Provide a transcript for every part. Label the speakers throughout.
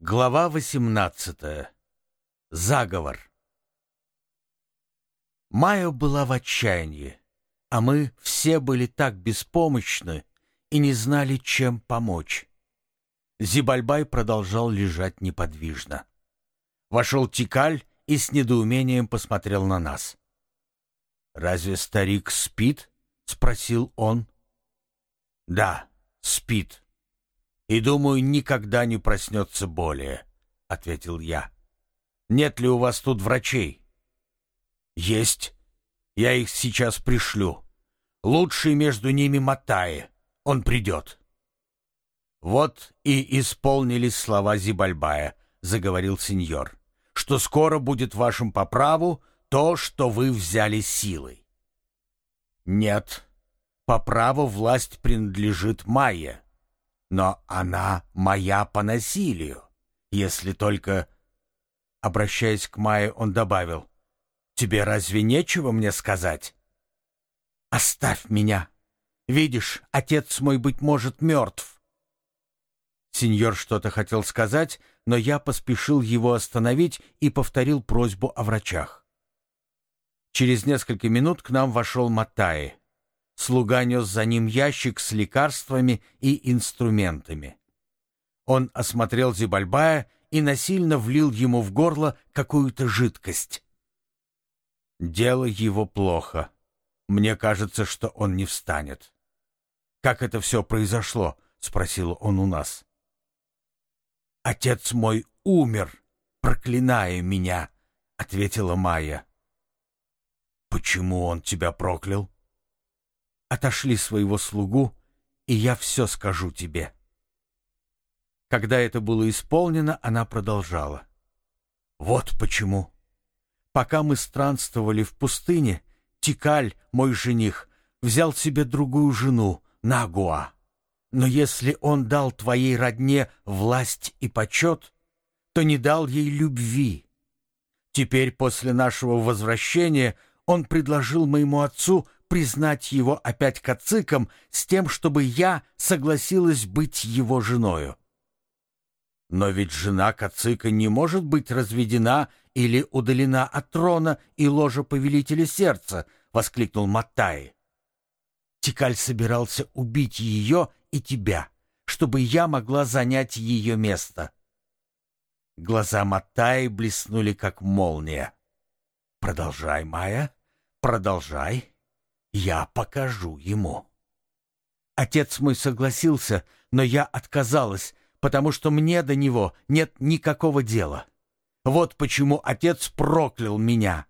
Speaker 1: Глава 18. Заговор. Майя была в отчаянии, а мы все были так беспомощны и не знали, чем помочь. Зибальбай продолжал лежать неподвижно. Вошел Тикаль и с недоумением посмотрел на нас. «Разве старик спит?» — спросил он. «Да, спит», и, думаю, никогда не проснется более», — ответил я. «Нет ли у вас тут врачей?» «Есть. Я их сейчас пришлю. Лучший между ними Матае. Он придет». «Вот и исполнились слова Зибальбая», — заговорил сеньор, «что скоро будет вашим по праву то, что вы взяли силой». «Нет, по праву власть принадлежит Майе» но она моя по насилию, если только...» Обращаясь к Майе, он добавил, «Тебе разве нечего мне сказать?» «Оставь меня! Видишь, отец мой, быть может, мертв!» Сеньор что-то хотел сказать, но я поспешил его остановить и повторил просьбу о врачах. Через несколько минут к нам вошел Матаи. Слуга нес за ним ящик с лекарствами и инструментами. Он осмотрел Зибальбая и насильно влил ему в горло какую-то жидкость. Дело его плохо. Мне кажется, что он не встанет. «Как это все произошло?» — спросил он у нас. «Отец мой умер, проклиная меня», — ответила Майя. «Почему он тебя проклял?» Отошли своего слугу, и я все скажу тебе». Когда это было исполнено, она продолжала. «Вот почему. Пока мы странствовали в пустыне, Тикаль, мой жених, взял себе другую жену, Нагуа. Но если он дал твоей родне власть и почет, то не дал ей любви. Теперь, после нашего возвращения, он предложил моему отцу признать его опять кациком с тем, чтобы я согласилась быть его женою. Но ведь жена кацика не может быть разведена или удалена от трона и ложа повелителя сердца, — воскликнул Маттай. Тикаль собирался убить ее и тебя, чтобы я могла занять ее место. Глаза Маттай блеснули, как молния. «Продолжай, Майя, продолжай». Я покажу ему. Отец мой согласился, но я отказалась, потому что мне до него нет никакого дела. Вот почему отец проклял меня.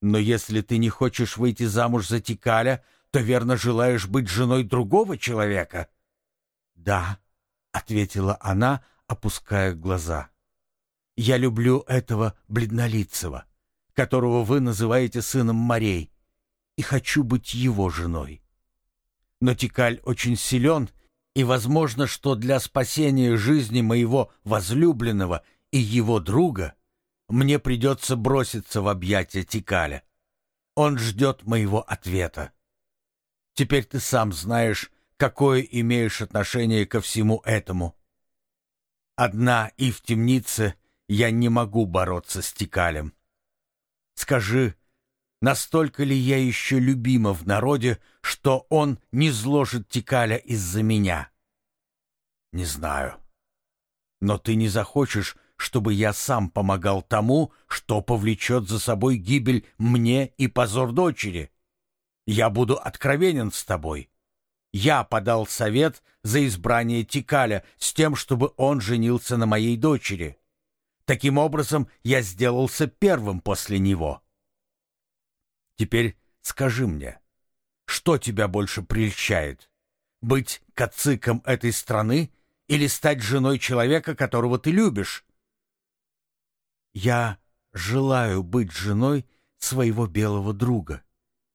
Speaker 1: Но если ты не хочешь выйти замуж за Тикаля, то верно желаешь быть женой другого человека? Да, ответила она, опуская глаза. Я люблю этого бледнолицего, которого вы называете сыном морей и хочу быть его женой. Но Тикаль очень силен, и возможно, что для спасения жизни моего возлюбленного и его друга мне придется броситься в объятия Тикаля. Он ждет моего ответа. Теперь ты сам знаешь, какое имеешь отношение ко всему этому. Одна и в темнице я не могу бороться с Тикалем. Скажи, Настолько ли я еще любима в народе, что он не зложит Тикаля из-за меня? Не знаю. Но ты не захочешь, чтобы я сам помогал тому, что повлечет за собой гибель мне и позор дочери. Я буду откровенен с тобой. Я подал совет за избрание Тикаля с тем, чтобы он женился на моей дочери. Таким образом, я сделался первым после него. Теперь скажи мне, что тебя больше прельщает? Быть кациком этой страны или стать женой человека, которого ты любишь? Я желаю быть женой своего белого друга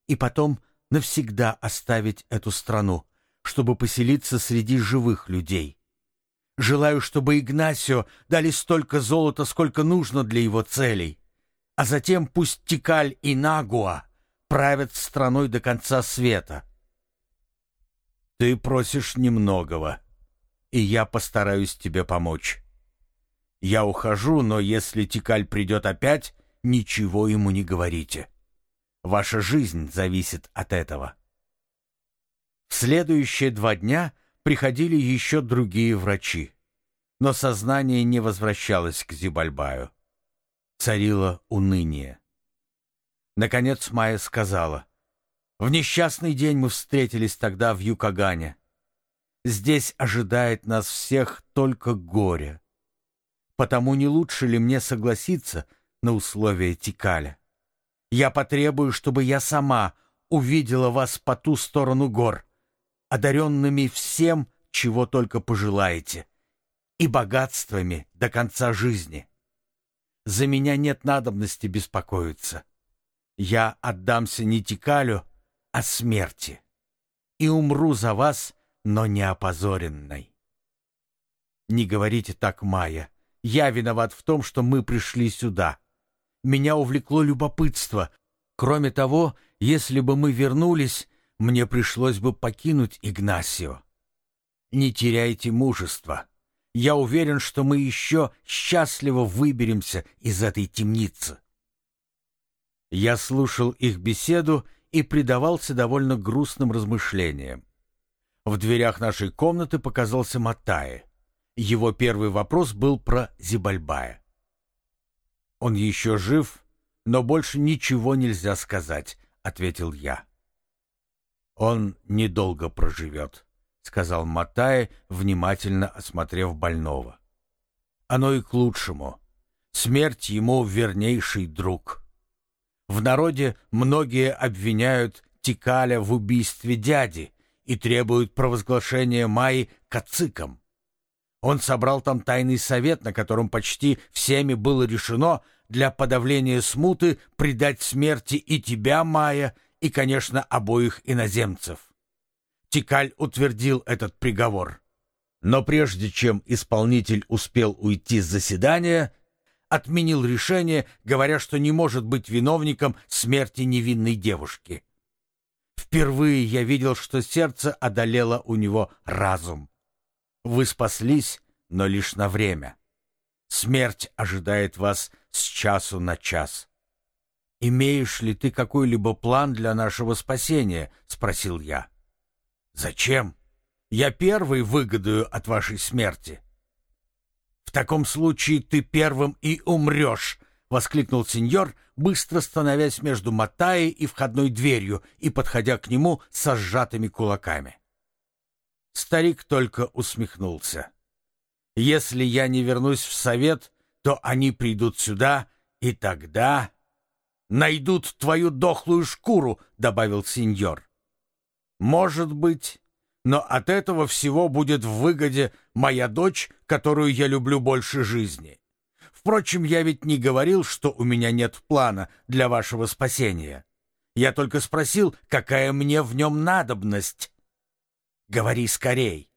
Speaker 1: и потом навсегда оставить эту страну, чтобы поселиться среди живых людей. Желаю, чтобы Игнасио дали столько золота, сколько нужно для его целей, а затем пусть Тикаль и Нагуа правят страной до конца света. Ты просишь немногого, и я постараюсь тебе помочь. Я ухожу, но если Тикаль придет опять, ничего ему не говорите. Ваша жизнь зависит от этого. В следующие два дня приходили еще другие врачи, но сознание не возвращалось к Зибальбаю. Царило уныние. Наконец Майя сказала, «В несчастный день мы встретились тогда в Юкагане. Здесь ожидает нас всех только горе. Потому не лучше ли мне согласиться на условия Тикаля? Я потребую, чтобы я сама увидела вас по ту сторону гор, одаренными всем, чего только пожелаете, и богатствами до конца жизни. За меня нет надобности беспокоиться. Я отдамся не Тикалю, а смерти, и умру за вас, но не опозоренной. Не говорите так, Майя. Я виноват в том, что мы пришли сюда. Меня увлекло любопытство. Кроме того, если бы мы вернулись, мне пришлось бы покинуть Игнасио. Не теряйте мужества. Я уверен, что мы еще счастливо выберемся из этой темницы. Я слушал их беседу и предавался довольно грустным размышлениям. В дверях нашей комнаты показался Матае. Его первый вопрос был про Зибальбая. «Он еще жив, но больше ничего нельзя сказать», — ответил я. «Он недолго проживет», — сказал Матае, внимательно осмотрев больного. «Оно и к лучшему. Смерть ему вернейший друг». В народе многие обвиняют Тикаля в убийстве дяди и требуют провозглашения Майи кациком. Он собрал там тайный совет, на котором почти всеми было решено для подавления смуты предать смерти и тебя, Майя, и, конечно, обоих иноземцев. Тикаль утвердил этот приговор. Но прежде чем исполнитель успел уйти с заседания, отменил решение, говоря, что не может быть виновником смерти невинной девушки. Впервые я видел, что сердце одолело у него разум. Вы спаслись, но лишь на время. Смерть ожидает вас с часу на час. «Имеешь ли ты какой-либо план для нашего спасения?» — спросил я. «Зачем? Я первый выгодую от вашей смерти». «В таком случае ты первым и умрешь!» — воскликнул сеньор, быстро становясь между Матаей и входной дверью и подходя к нему со сжатыми кулаками. Старик только усмехнулся. «Если я не вернусь в совет, то они придут сюда, и тогда...» найдут твою дохлую шкуру», — добавил сеньор. «Может быть, но от этого всего будет в выгоде моя дочь, которую я люблю больше жизни. Впрочем, я ведь не говорил, что у меня нет плана для вашего спасения. Я только спросил, какая мне в нем надобность. Говори скорей.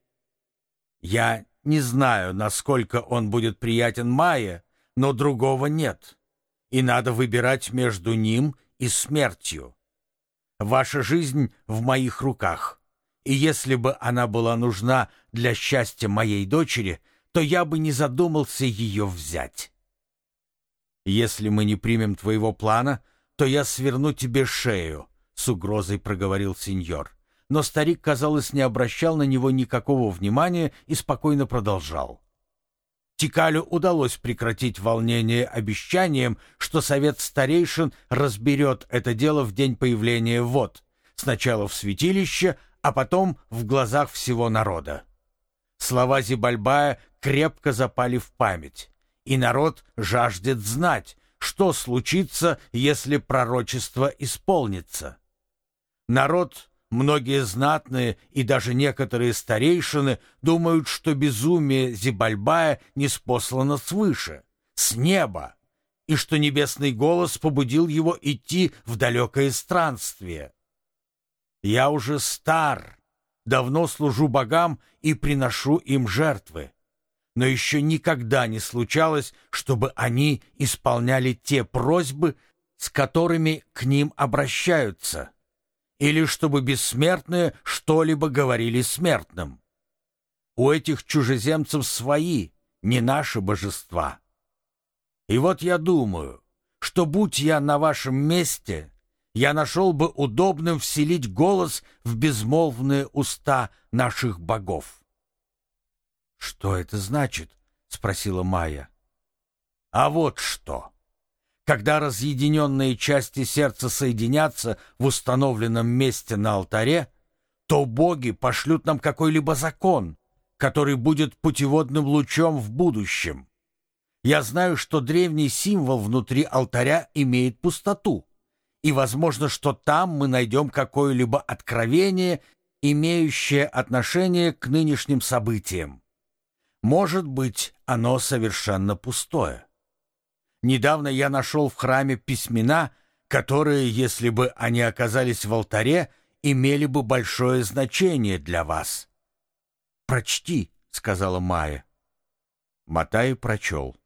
Speaker 1: Я не знаю, насколько он будет приятен Майе, но другого нет и надо выбирать между ним и смертью. Ваша жизнь в моих руках, и если бы она была нужна для счастья моей дочери, то я бы не задумался ее взять. Если мы не примем твоего плана, то я сверну тебе шею, — с угрозой проговорил сеньор. Но старик, казалось, не обращал на него никакого внимания и спокойно продолжал. Тикалю удалось прекратить волнение обещанием, что совет старейшин разберет это дело в день появления вод, сначала в святилище, а потом в глазах всего народа. Слова Зибальбая крепко запали в память, и народ жаждет знать, что случится, если пророчество исполнится. Народ Многие знатные и даже некоторые старейшины думают, что безумие Зибальбая не спослано свыше, с неба, и что небесный голос побудил его идти в далекое странствие. Я уже стар, давно служу богам и приношу им жертвы, но еще никогда не случалось, чтобы они исполняли те просьбы, с которыми к ним обращаются или чтобы бессмертные что-либо говорили смертным. У этих чужеземцев свои, не наши божества. И вот я думаю, что будь я на вашем месте, я нашел бы удобным вселить голос в безмолвные уста наших богов.
Speaker 2: «Что это значит?» — спросила Майя.
Speaker 1: «А вот что!» Когда разъединенные части сердца соединятся в установленном месте на алтаре, то боги пошлют нам какой-либо закон, который будет путеводным лучом в будущем. Я знаю, что древний символ внутри алтаря имеет пустоту, и возможно, что там мы найдем какое-либо откровение, имеющее отношение к нынешним событиям. Может быть, оно совершенно пустое. Недавно я нашел в храме письмена, которые, если бы они оказались в алтаре, имели бы большое значение для вас.
Speaker 2: «Прочти», — сказала Майя.
Speaker 1: Матай прочел.